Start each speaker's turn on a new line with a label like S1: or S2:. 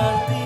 S1: Martín.